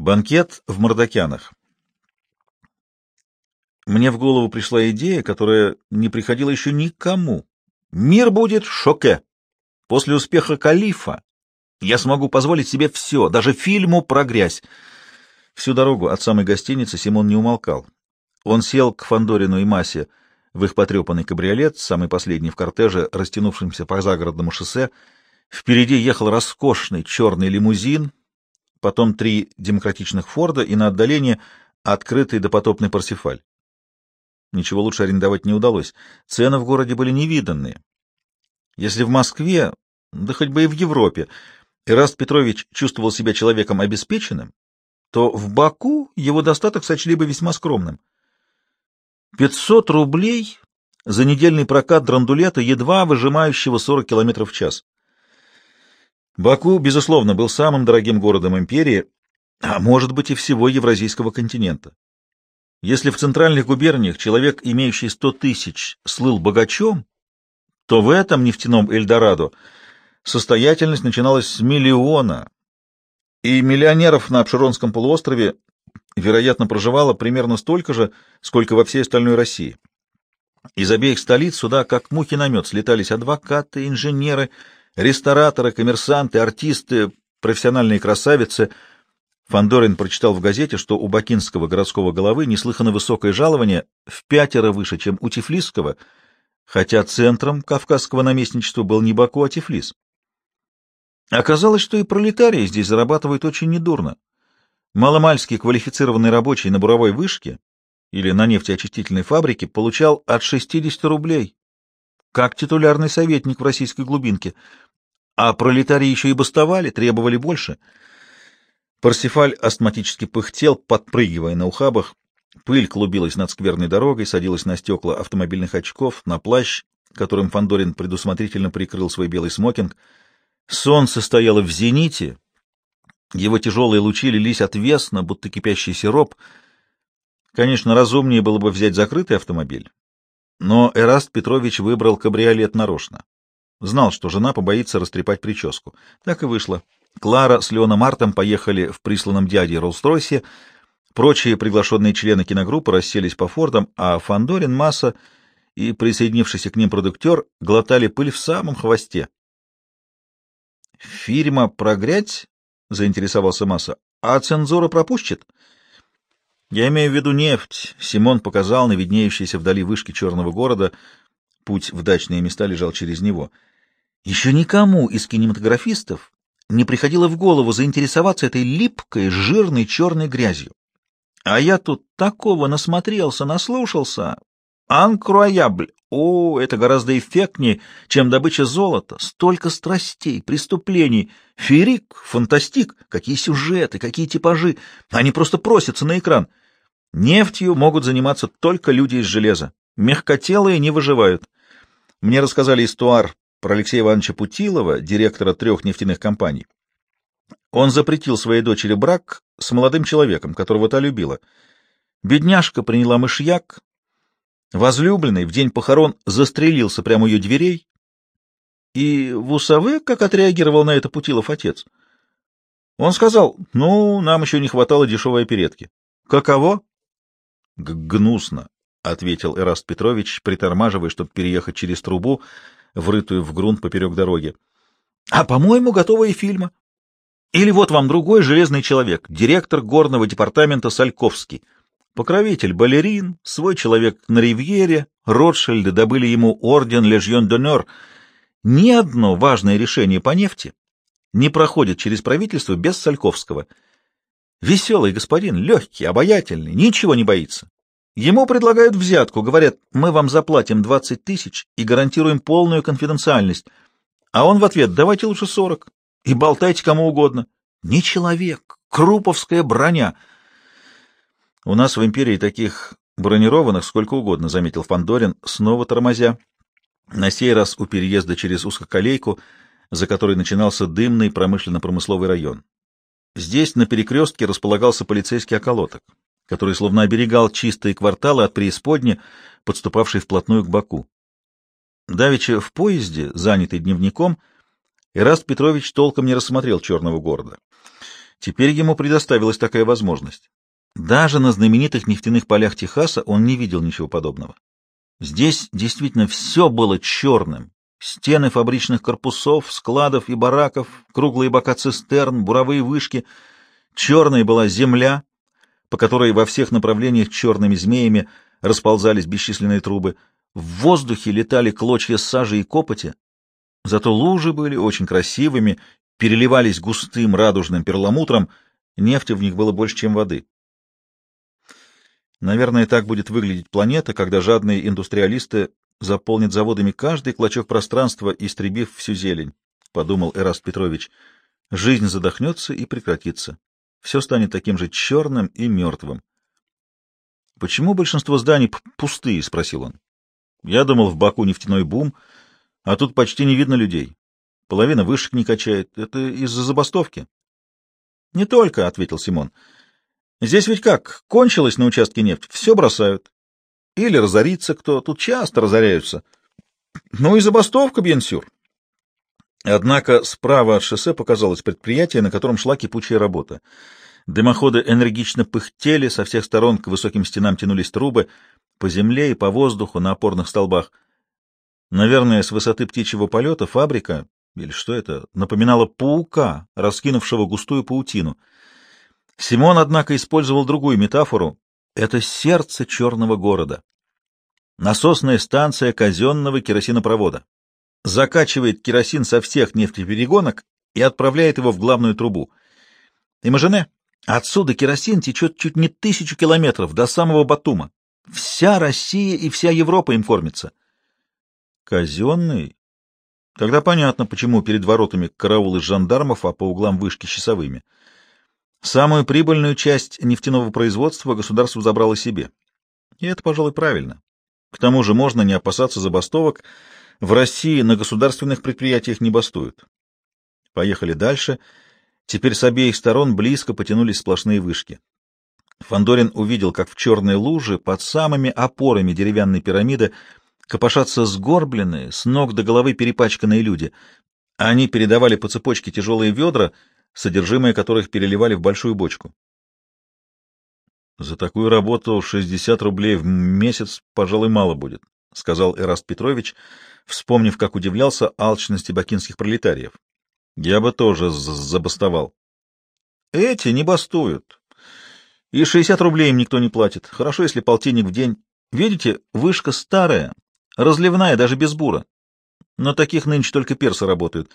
Банкет в Мордокянах. Мне в голову пришла идея, которая не приходила еще никому. Мир будет шоке. После успеха «Калифа» я смогу позволить себе все, даже фильму про грязь. Всю дорогу от самой гостиницы Симон не умолкал. Он сел к Фандорину и Масе в их потрепанный кабриолет, самый последний в кортеже, растянувшемся по загородному шоссе. Впереди ехал роскошный черный лимузин, потом три демократичных Форда и на отдалении открытый допотопный Парсифаль. Ничего лучше арендовать не удалось. Цены в городе были невиданные. Если в Москве, да хоть бы и в Европе, Ираст Петрович чувствовал себя человеком обеспеченным, то в Баку его достаток сочли бы весьма скромным. 500 рублей за недельный прокат драндулета, едва выжимающего 40 км в час. Баку, безусловно, был самым дорогим городом империи, а может быть и всего Евразийского континента. Если в центральных губерниях человек, имеющий сто тысяч, слыл богачом, то в этом нефтяном Эльдорадо состоятельность начиналась с миллиона, и миллионеров на Обширонском полуострове, вероятно, проживало примерно столько же, сколько во всей остальной России. Из обеих столиц сюда, как мухи на мед, слетались адвокаты, инженеры, Рестораторы, коммерсанты, артисты, профессиональные красавицы. Фандорин прочитал в газете, что у бакинского городского головы неслыханно высокое жалование в пятеро выше, чем у Тифлисского, хотя центром кавказского наместничества был не Баку, а Тифлис. Оказалось, что и пролетарии здесь зарабатывают очень недурно. Маломальский квалифицированный рабочий на буровой вышке или на нефтеочистительной фабрике получал от 60 рублей, как титулярный советник в российской глубинке. А пролетарии еще и бастовали, требовали больше. Парсифаль астматически пыхтел, подпрыгивая на ухабах. Пыль клубилась над скверной дорогой, садилась на стекла автомобильных очков, на плащ, которым Фандорин предусмотрительно прикрыл свой белый смокинг. Солнце стояло в зените, его тяжелые лучи лились отвесно, будто кипящий сироп. Конечно, разумнее было бы взять закрытый автомобиль, но Эраст Петрович выбрал кабриолет нарочно. Знал, что жена побоится растрепать прическу. Так и вышло. Клара с Леоном Мартом поехали в присланном дяде Роллс-Ройсе, прочие приглашенные члены киногруппы расселись по фордам, а Фандорин, Масса и присоединившийся к ним продуктер глотали пыль в самом хвосте. «Фирма прогрять?» — заинтересовался Масса. «А цензура пропустит?» Я имею в виду нефть. Симон показал на виднеющиеся вдали вышки черного города. Путь в дачные места лежал через него. Еще никому из кинематографистов не приходило в голову заинтересоваться этой липкой, жирной черной грязью. А я тут такого насмотрелся, наслушался. Анкруаябль! О, это гораздо эффектнее, чем добыча золота. Столько страстей, преступлений. Ферик, фантастик. Какие сюжеты, какие типажи. Они просто просятся на экран. Нефтью могут заниматься только люди из железа. Мягкотелые не выживают. Мне рассказали истуар про Алексея Ивановича Путилова, директора трех нефтяных компаний. Он запретил своей дочери брак с молодым человеком, которого та любила. Бедняжка приняла мышьяк. Возлюбленный в день похорон застрелился прямо у ее дверей. И в Усаве как отреагировал на это Путилов отец? Он сказал, ну, нам еще не хватало дешевой оперетки. Каково? — Гнусно, — ответил Эраст Петрович, притормаживая, чтобы переехать через трубу, врытую в грунт поперек дороги. — А, по-моему, готовые фильма. Или вот вам другой железный человек, директор горного департамента Сальковский. Покровитель балерин, свой человек на ривьере, Ротшильды добыли ему орден Лежьон д'Онер. Ни одно важное решение по нефти не проходит через правительство без Сальковского — Веселый господин, легкий, обаятельный, ничего не боится. Ему предлагают взятку, говорят, мы вам заплатим 20 тысяч и гарантируем полную конфиденциальность. А он в ответ, давайте лучше 40 и болтайте кому угодно. Не человек, круповская броня. У нас в империи таких бронированных сколько угодно, заметил Фандорин, снова тормозя. На сей раз у переезда через узкоколейку, за которой начинался дымный промышленно-промысловый район. Здесь на перекрестке располагался полицейский околоток, который словно оберегал чистые кварталы от преисподни, подступавшей вплотную к Баку. Давеча в поезде, занятый дневником, Эраст Петрович толком не рассмотрел черного города. Теперь ему предоставилась такая возможность. Даже на знаменитых нефтяных полях Техаса он не видел ничего подобного. Здесь действительно все было черным. Стены фабричных корпусов, складов и бараков, круглые бока цистерн, буровые вышки. Черной была земля, по которой во всех направлениях черными змеями расползались бесчисленные трубы. В воздухе летали клочья сажи и копоти. Зато лужи были очень красивыми, переливались густым радужным перламутром, нефти в них было больше, чем воды. Наверное, так будет выглядеть планета, когда жадные индустриалисты заполнят заводами каждый клочок пространства, истребив всю зелень, — подумал Эраст Петрович. Жизнь задохнется и прекратится. Все станет таким же черным и мертвым. — Почему большинство зданий пустые? — спросил он. — Я думал, в Баку нефтяной бум, а тут почти не видно людей. Половина вышек не качает. Это из-за забастовки? — Не только, — ответил Симон. — Здесь ведь как, кончилась на участке нефть, все бросают. Или разорится кто, тут часто разоряются. Ну и забастовка, Бенсюр. Однако справа от шоссе показалось предприятие, на котором шла кипучая работа. Дымоходы энергично пыхтели, со всех сторон к высоким стенам тянулись трубы, по земле и по воздуху на опорных столбах. Наверное, с высоты птичьего полета фабрика, или что это, напоминала паука, раскинувшего густую паутину — Симон, однако, использовал другую метафору. Это сердце черного города. Насосная станция казенного керосинопровода. Закачивает керосин со всех нефтеперегонок и отправляет его в главную трубу. Имажине, отсюда керосин течет чуть не тысячу километров до самого Батума. Вся Россия и вся Европа им кормится. Казенный? Тогда понятно, почему перед воротами караул жандармов, а по углам вышки часовыми. Самую прибыльную часть нефтяного производства государство забрало себе. И это, пожалуй, правильно. К тому же можно не опасаться забастовок. В России на государственных предприятиях не бастуют. Поехали дальше. Теперь с обеих сторон близко потянулись сплошные вышки. Фандорин увидел, как в черной луже под самыми опорами деревянной пирамиды копошатся сгорбленные, с ног до головы перепачканные люди. Они передавали по цепочке тяжелые ведра — содержимое которых переливали в большую бочку. «За такую работу 60 рублей в месяц, пожалуй, мало будет», — сказал Эраст Петрович, вспомнив, как удивлялся алчности бакинских пролетариев. «Я бы тоже забастовал». «Эти не бастуют. И 60 рублей им никто не платит. Хорошо, если полтинник в день. Видите, вышка старая, разливная, даже без бура. Но таких нынче только персы работают».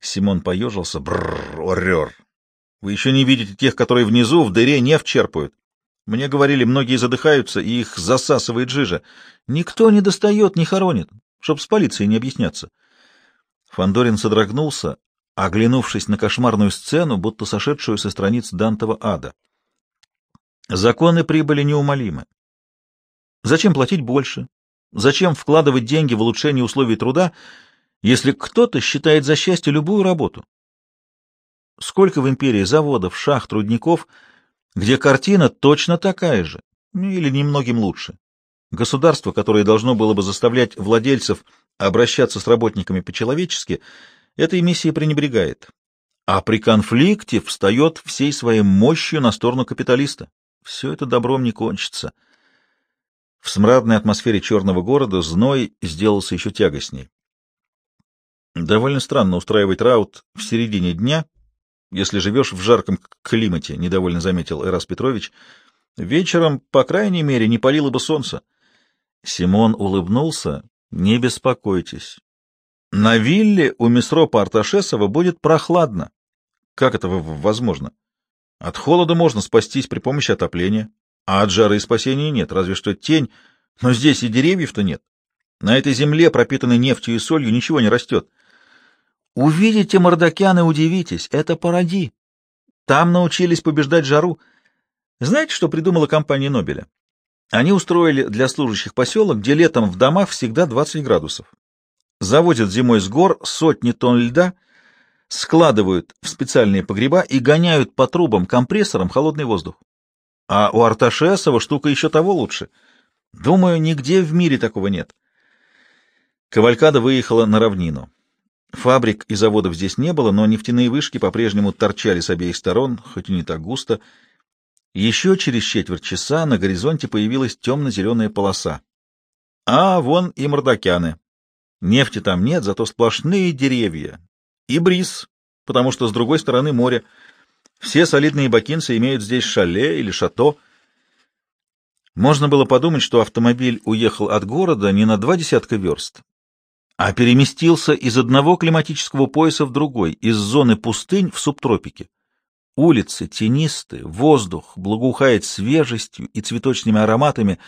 Симон поежился. Бррр, орер. Вы еще не видите тех, которые внизу, в дыре, нефть черпают. Мне говорили, многие задыхаются, и их засасывает жижа. Никто не достает, не хоронит, чтоб с полицией не объясняться. Фандорин содрогнулся, оглянувшись на кошмарную сцену, будто сошедшую со страниц Дантова ада. Законы прибыли неумолимы. Зачем платить больше? Зачем вкладывать деньги в улучшение условий труда, если кто-то считает за счастье любую работу. Сколько в империи заводов, шахт, трудников, где картина точно такая же, ну, или немногим лучше. Государство, которое должно было бы заставлять владельцев обращаться с работниками по-человечески, этой миссией пренебрегает. А при конфликте встает всей своей мощью на сторону капиталиста. Все это добром не кончится. В смрадной атмосфере черного города зной сделался еще тягостней. Довольно странно устраивать раут в середине дня, если живешь в жарком климате, — недовольно заметил Эрас Петрович. Вечером, по крайней мере, не палило бы солнце. Симон улыбнулся. Не беспокойтесь. На вилле у Месропа Арташесова будет прохладно. Как это возможно? От холода можно спастись при помощи отопления, а от жары спасения нет, разве что тень, но здесь и деревьев-то нет. На этой земле, пропитанной нефтью и солью, ничего не растет. Увидите Мордокян и удивитесь, это паради. Там научились побеждать жару. Знаете, что придумала компания Нобеля? Они устроили для служащих поселок, где летом в домах всегда 20 градусов. Заводят зимой с гор сотни тонн льда, складывают в специальные погреба и гоняют по трубам компрессором холодный воздух. А у Арташесова штука еще того лучше. Думаю, нигде в мире такого нет. Кавалькада выехала на равнину. Фабрик и заводов здесь не было, но нефтяные вышки по-прежнему торчали с обеих сторон, хоть и не так густо. Еще через четверть часа на горизонте появилась темно-зеленая полоса. А вон и мордокяны. Нефти там нет, зато сплошные деревья. И бриз, потому что с другой стороны море. Все солидные бакинцы имеют здесь шале или шато. Можно было подумать, что автомобиль уехал от города не на два десятка верст, а переместился из одного климатического пояса в другой, из зоны пустынь в субтропики. Улицы тенисты, воздух благоухает свежестью и цветочными ароматами,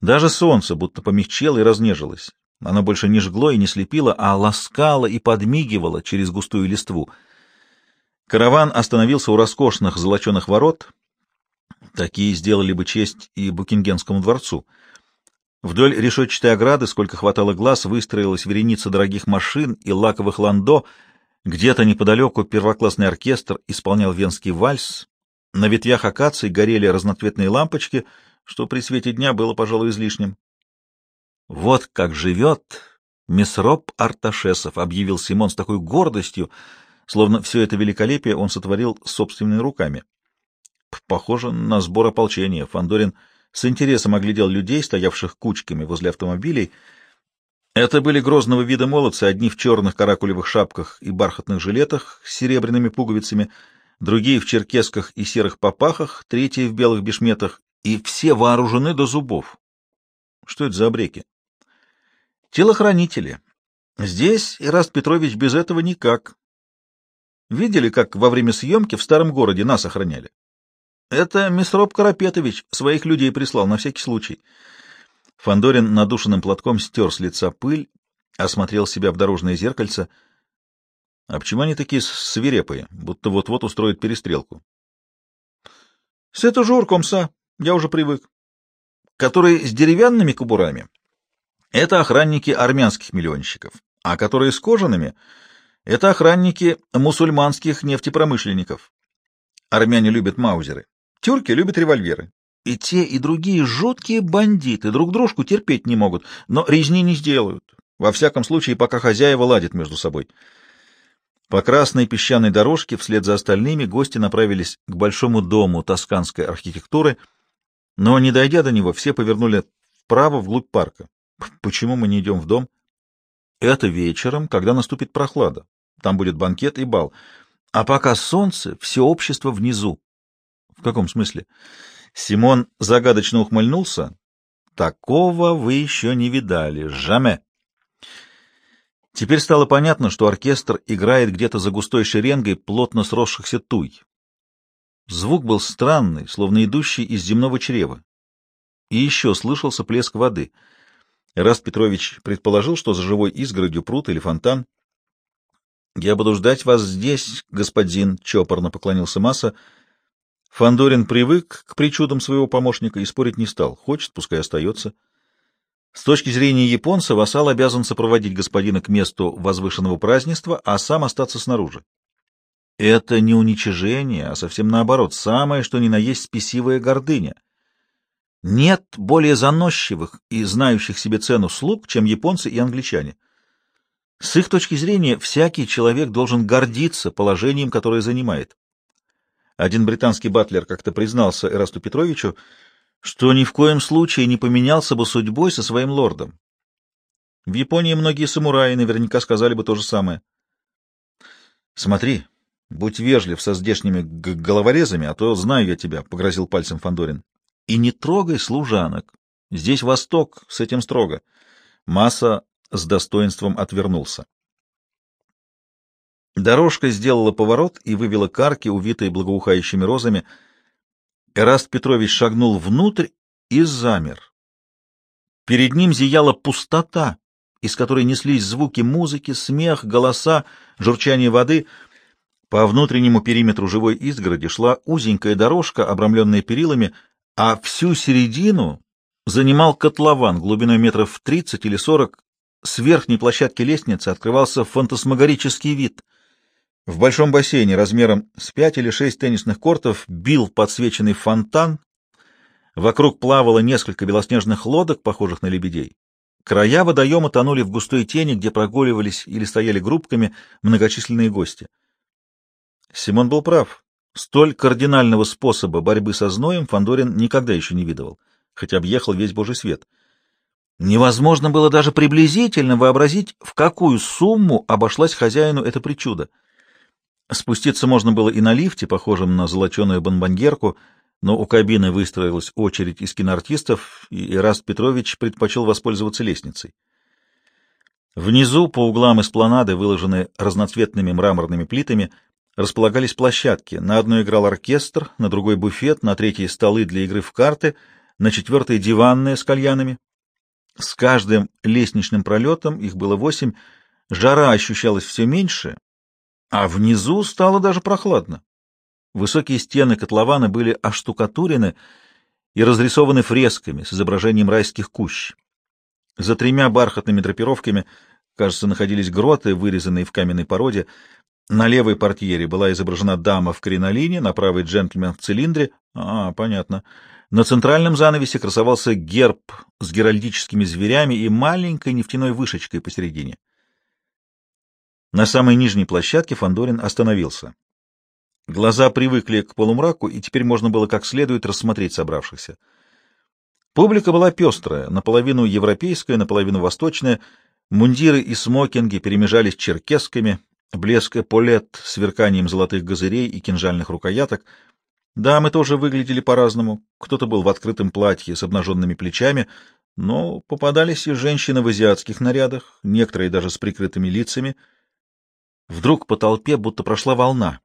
даже солнце будто помягчело и разнежилось. Оно больше не жгло и не слепило, а ласкало и подмигивало через густую листву. Караван остановился у роскошных золоченых ворот. Такие сделали бы честь и Букингемскому дворцу — Вдоль решетчатой ограды, сколько хватало глаз, выстроилась вереница дорогих машин и лаковых ландо. Где-то неподалеку первоклассный оркестр исполнял венский вальс. На ветвях акаций горели разноцветные лампочки, что при свете дня было, пожалуй, излишним. «Вот как живет Месроп Арташесов», — объявил Симон с такой гордостью, словно все это великолепие он сотворил собственными руками. Похоже на сбор ополчения. Фандорин с интересом оглядел людей, стоявших кучками возле автомобилей. Это были грозного вида молодцы, одни в черных каракулевых шапках и бархатных жилетах с серебряными пуговицами, другие в черкесках и серых попахах, третьи в белых бешметах, и все вооружены до зубов. Что это за обреки? Телохранители. Здесь Ираст Петрович без этого никак. Видели, как во время съемки в старом городе нас охраняли? Это Месроп Карапетович своих людей прислал на всякий случай. Фандорин надушенным платком стер с лица пыль, осмотрел себя в дорожное зеркальце. А почему они такие свирепые, будто вот-вот устроят перестрелку? — С это жур, комса, я уже привык. Которые с деревянными кобурами — это охранники армянских миллионщиков, а которые с кожаными — это охранники мусульманских нефтепромышленников. Армяне любят маузеры. Тюрки любят револьверы. И те, и другие жуткие бандиты, друг дружку терпеть не могут, но резни не сделают. Во всяком случае, пока хозяева ладят между собой. По красной песчаной дорожке вслед за остальными гости направились к большому дому тосканской архитектуры, но, не дойдя до него, все повернули вправо вглубь парка. Почему мы не идем в дом? Это вечером, когда наступит прохлада. Там будет банкет и бал. А пока солнце, все общество внизу, в каком смысле? Симон загадочно ухмыльнулся. Такого вы еще не видали. Жаме. Теперь стало понятно, что оркестр играет где-то за густой шеренгой плотно сросшихся туй. Звук был странный, словно идущий из земного чрева. И еще слышался плеск воды. Раст Петрович предположил, что за живой изгородью пруд или фонтан. — Я буду ждать вас здесь, господин, — чопорно поклонился Масса, — Фандорин привык к причудам своего помощника и спорить не стал. Хочет, пускай остается. С точки зрения японца, вассал обязан сопроводить господина к месту возвышенного празднества, а сам остаться снаружи. Это не уничижение, а совсем наоборот, самое, что ни на есть спесивая гордыня. Нет более заносчивых и знающих себе цену слуг, чем японцы и англичане. С их точки зрения, всякий человек должен гордиться положением, которое занимает. Один британский батлер как-то признался Эрасту Петровичу, что ни в коем случае не поменялся бы судьбой со своим лордом. В Японии многие самураи наверняка сказали бы то же самое. — Смотри, будь вежлив со здешними головорезами, а то знаю я тебя, — погрозил пальцем Фандорин. И не трогай служанок. Здесь Восток, с этим строго. Масса с достоинством отвернулся. Дорожка сделала поворот и вывела карки, увитые благоухающими розами. Эраст Петрович шагнул внутрь и замер. Перед ним зияла пустота, из которой неслись звуки музыки, смех, голоса, журчание воды. По внутреннему периметру живой изгороди шла узенькая дорожка, обрамленная перилами, а всю середину занимал котлован глубиной метров тридцать или сорок. С верхней площадки лестницы открывался фантасмагорический вид — в большом бассейне размером с пять или шесть теннисных кортов бил подсвеченный фонтан, вокруг плавало несколько белоснежных лодок, похожих на лебедей. Края водоема тонули в густой тени, где прогуливались или стояли группками многочисленные гости. Симон был прав. Столь кардинального способа борьбы со зноем Фандорин никогда еще не видывал, хотя объехал весь Божий свет. Невозможно было даже приблизительно вообразить, в какую сумму обошлась хозяину это причудо. Спуститься можно было и на лифте, похожем на золоченую бомбоньерку, но у кабины выстроилась очередь из киноартистов, и Ираст Петрович предпочел воспользоваться лестницей. Внизу, по углам эспланады, выложенные разноцветными мраморными плитами, располагались площадки. На одной играл оркестр, на другой — буфет, на третьей — столы для игры в карты, на четвертой — диванные с кальянами. С каждым лестничным пролетом, их было восемь, жара ощущалась все меньше, а внизу стало даже прохладно. Высокие стены котлована были оштукатурены и разрисованы фресками с изображением райских кущ. За тремя бархатными драпировками, кажется, находились гроты, вырезанные в каменной породе. На левой портьере была изображена дама в кринолине, на правой джентльмен в цилиндре. А, понятно. На центральном занавесе красовался герб с геральдическими зверями и маленькой нефтяной вышечкой посередине. На самой нижней площадке Фандорин остановился. Глаза привыкли к полумраку, и теперь можно было как следует рассмотреть собравшихся. Публика была пестрая, наполовину европейская, наполовину восточная. Мундиры и смокинги перемежались черкесками, блеск эполет, сверканием золотых газырей и кинжальных рукояток. Дамы тоже выглядели по-разному. Кто-то был в открытом платье с обнаженными плечами, но попадались и женщины в азиатских нарядах, некоторые даже с прикрытыми лицами. Вдруг по толпе будто прошла волна.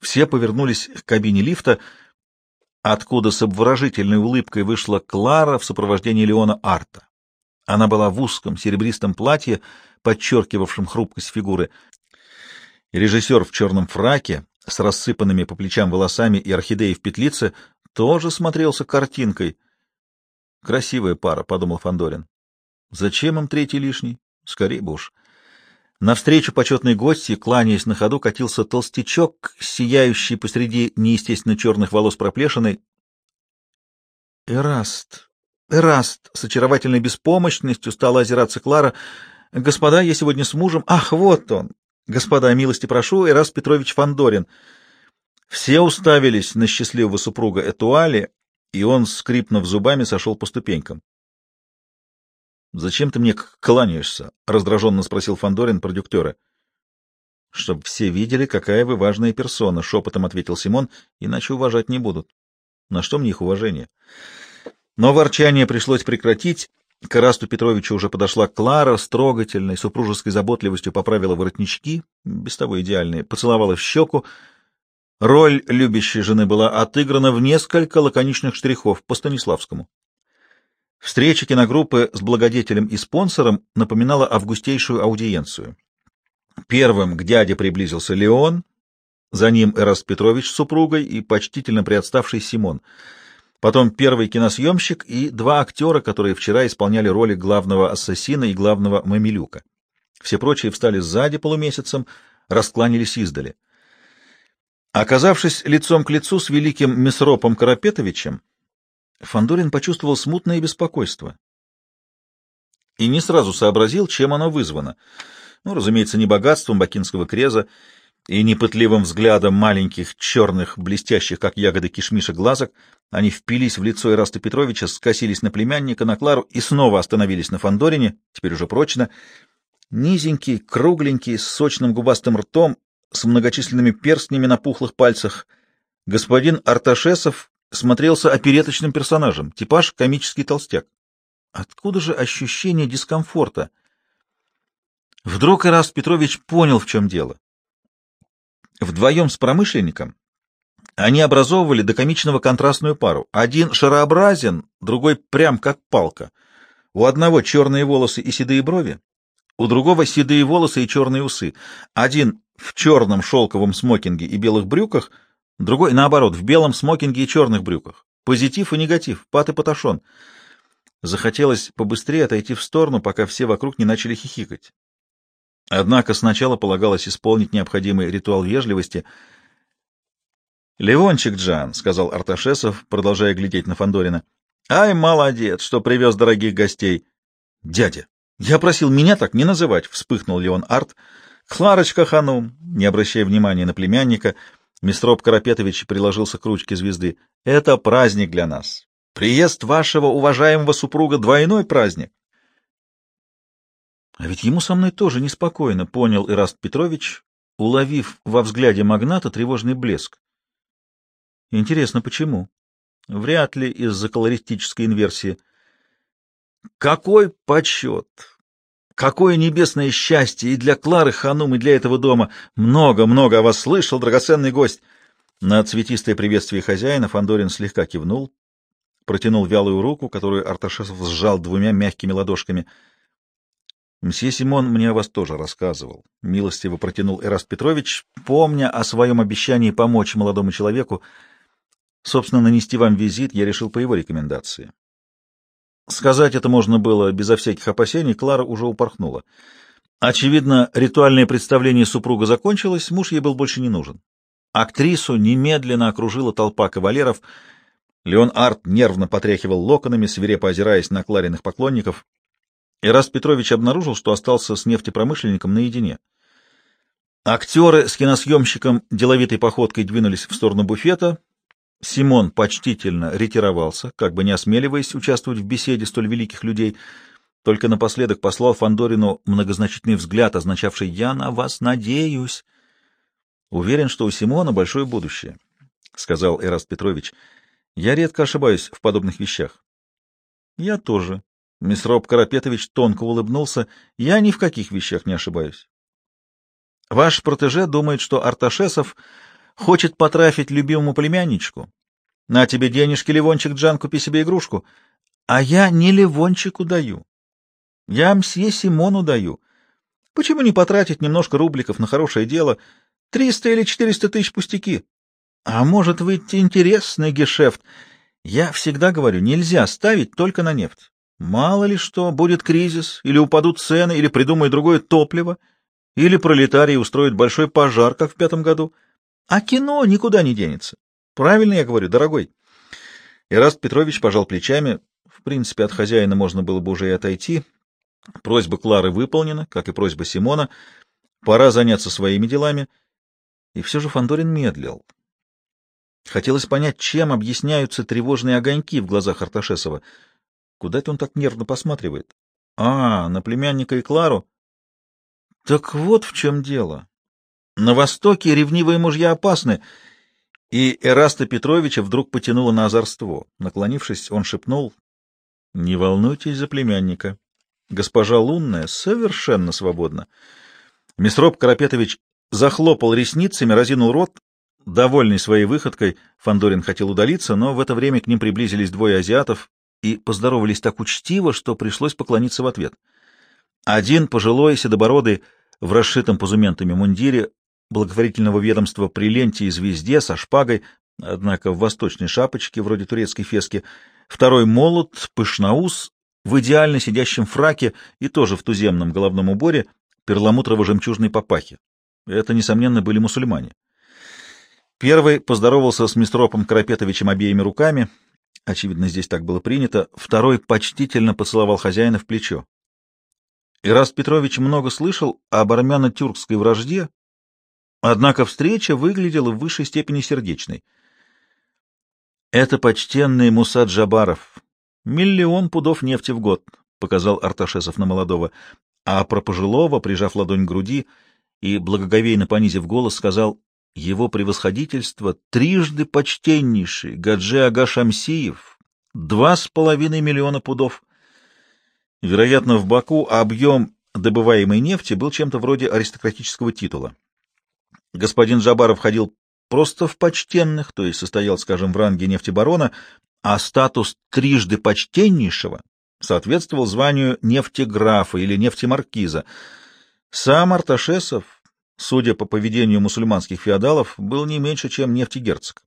Все повернулись к кабине лифта, откуда с обворожительной улыбкой вышла Клара в сопровождении Леона Арта. Она была в узком серебристом платье, подчеркивавшем хрупкость фигуры. Режиссер в черном фраке с рассыпанными по плечам волосами и орхидеей в петлице тоже смотрелся картинкой. «Красивая пара», — подумал Фандорин. «Зачем им третий лишний? Скорее бы уж». Навстречу почетной гости, кланяясь на ходу, катился толстячок, сияющий посреди неестественно черных волос проплешиной. «Эраст! Эраст!» — с очаровательной беспомощностью стала озираться Клара. «Господа, я сегодня с мужем. Ах, вот он! Господа, милости прошу, Эраст Петрович Фандорин. Все уставились на счастливого супруга Этуали, и он, скрипнув зубами, сошел по ступенькам. Зачем ты мне кланяешься? — раздраженно спросил Фандорин продюктера. — Чтоб все видели, какая вы важная персона, — шепотом ответил Симон, — иначе уважать не будут. На что мне их уважение? Но ворчание пришлось прекратить. К Расту Петровичу уже подошла Клара, с трогательной, супружеской заботливостью поправила воротнички, без того идеальные, поцеловала в щеку. Роль любящей жены была отыграна в несколько лаконичных штрихов по Станиславскому. Встреча киногруппы с благодетелем и спонсором напоминала августейшую аудиенцию. Первым к дяде приблизился Леон, за ним Эраст Петрович с супругой и почтительно приотставший Симон. Потом первый киносъемщик и два актера, которые вчера исполняли роли главного ассасина и главного мамилюка. Все прочие встали сзади полумесяцем, раскланялись издали. Оказавшись лицом к лицу с великим Месропом Карапетовичем, Фандорин почувствовал смутное беспокойство и не сразу сообразил, чем оно вызвано. Ну, разумеется, не богатством бакинского креза и непытливым взглядом маленьких черных, блестящих, как ягоды кишмиша, глазок. Они впились в лицо Ираста Петровича, скосились на племянника, на Клару и снова остановились на Фандорине, теперь уже прочно. Низенький, кругленький, с сочным губастым ртом, с многочисленными перстнями на пухлых пальцах, господин Арташесов смотрелся опереточным персонажем, типаж комический толстяк. Откуда же ощущение дискомфорта? Вдруг Ираст Петрович понял, в чем дело. Вдвоем с промышленником они образовывали до комичного контрастную пару. Один шарообразен, другой прям как палка. У одного черные волосы и седые брови, у другого седые волосы и черные усы. Один в черном шелковом смокинге и белых брюках — Другой, наоборот, в белом смокинге и черных брюках. Позитив и негатив, пат и паташон. Захотелось побыстрее отойти в сторону, пока все вокруг не начали хихикать. Однако сначала полагалось исполнить необходимый ритуал вежливости. «Левончик Джан», — сказал Арташесов, продолжая глядеть на Фандорина. «Ай, молодец, что привез дорогих гостей!» Дядя, я просил меня так не называть, вспыхнул Леон Арт. Кларочка Ханум, не обращая внимания на племянника, Мистроп Карапетович приложился к ручке звезды. Это праздник для нас. Приезд вашего уважаемого супруга — двойной праздник. А ведь ему со мной тоже неспокойно, понял Ираст Петрович, уловив во взгляде магната тревожный блеск. Интересно, почему? Вряд ли из-за колористической инверсии. Какой почет! Какое небесное счастье и для Клары Ханум, и для этого дома! Много-много о вас слышал, драгоценный гость! На цветистое приветствие хозяина Фандорин слегка кивнул, протянул вялую руку, которую Арташесов сжал двумя мягкими ладошками — Мсье Симон мне о вас тоже рассказывал. Милостиво протянул Эраст Петрович, помня о своем обещании помочь молодому человеку. Собственно, нанести вам визит я решил по его рекомендации. Сказать это можно было безо всяких опасений, Клара уже упорхнула. Очевидно, ритуальное представление супруга закончилось, муж ей был больше не нужен. Актрису немедленно окружила толпа кавалеров. Леон Арт нервно потряхивал локонами, свирепо озираясь на Клариных поклонников. Ираст Петрович обнаружил, что остался с нефтепромышленником наедине. Актеры с киносъемщиком деловитой походкой двинулись в сторону буфета. Симон почтительно ретировался, как бы не осмеливаясь участвовать в беседе столь великих людей, только напоследок послал Фандорину многозначительный взгляд, означавший «Я на вас надеюсь». «Уверен, что у Симона большое будущее», — сказал Эраст Петрович. «Я редко ошибаюсь в подобных вещах». «Я тоже», Месроп Карапетович тонко улыбнулся. Я ни в каких вещах не ошибаюсь. Ваш протеже думает, что Арташесов хочет потрафить любимому племянничку. На тебе денежки, Ливончик Джан, купи себе игрушку. А я не Ливончику даю. Я мсье Симону даю. Почему не потратить немножко рубликов на хорошее дело? Триста или четыреста тысяч пустяки. А может выйти интересный гешефт. Я всегда говорю, нельзя ставить только на нефть. Мало ли что, будет кризис, или упадут цены, или придумают другое топливо, или пролетарии устроят большой пожар, как в пятом году. А кино никуда не денется. Правильно я говорю, дорогой. Ираст Петрович пожал плечами. В принципе, от хозяина можно было бы уже и отойти. Просьба Клары выполнена, как и просьба Симона. Пора заняться своими делами. И все же Фандорин медлил. Хотелось понять, чем объясняются тревожные огоньки в глазах Арташесова — Куда это он так нервно посматривает? А, на племянника и Клару. Так вот в чем дело. На Востоке ревнивые мужья опасны, и Эраста Петровича вдруг потянуло на озорство. Наклонившись, он шепнул, — Не волнуйтесь за племянника. Госпожа Лунная совершенно свободна. Месроп Карапетович захлопал ресницами, разинул рот. Довольный своей выходкой, Фандорин хотел удалиться, но в это время к ним приблизились двое азиатов и поздоровались так учтиво, что пришлось поклониться в ответ. Один пожилой, седобородый, в расшитом позументами мундире благотворительного ведомства при ленте и звезде со шпагой, однако в восточной шапочке, вроде турецкой фески, второй молот, пышноус, в идеально сидящем фраке и тоже в туземном головном уборе перламутрово-жемчужной папахе. Это, несомненно, были мусульмане. Первый поздоровался с мистропом Карапетовичем обеими руками — Очевидно, здесь так было принято. Второй почтительно поцеловал хозяина в плечо. Ираст Петрович много слышал об армяно-тюркской вражде, однако встреча выглядела в высшей степени сердечной. «Это почтенный Муса Джабаров. Миллион пудов нефти в год», — показал Арташесов на молодого, а про пожилого, прижав ладонь к груди и благоговейно понизив голос, сказал его превосходительство трижды почтеннейший Гаджи Ага Шамсиев, два с половиной миллиона пудов. Вероятно, в Баку объем добываемой нефти был чем-то вроде аристократического титула. Господин Джабаров ходил просто в почтенных, то есть состоял, скажем, в ранге нефтебарона, а статус трижды почтеннейшего соответствовал званию нефтеграфа или нефтемаркиза. Сам Арташесов судя по поведению мусульманских феодалов, был не меньше, чем нефтегерцог.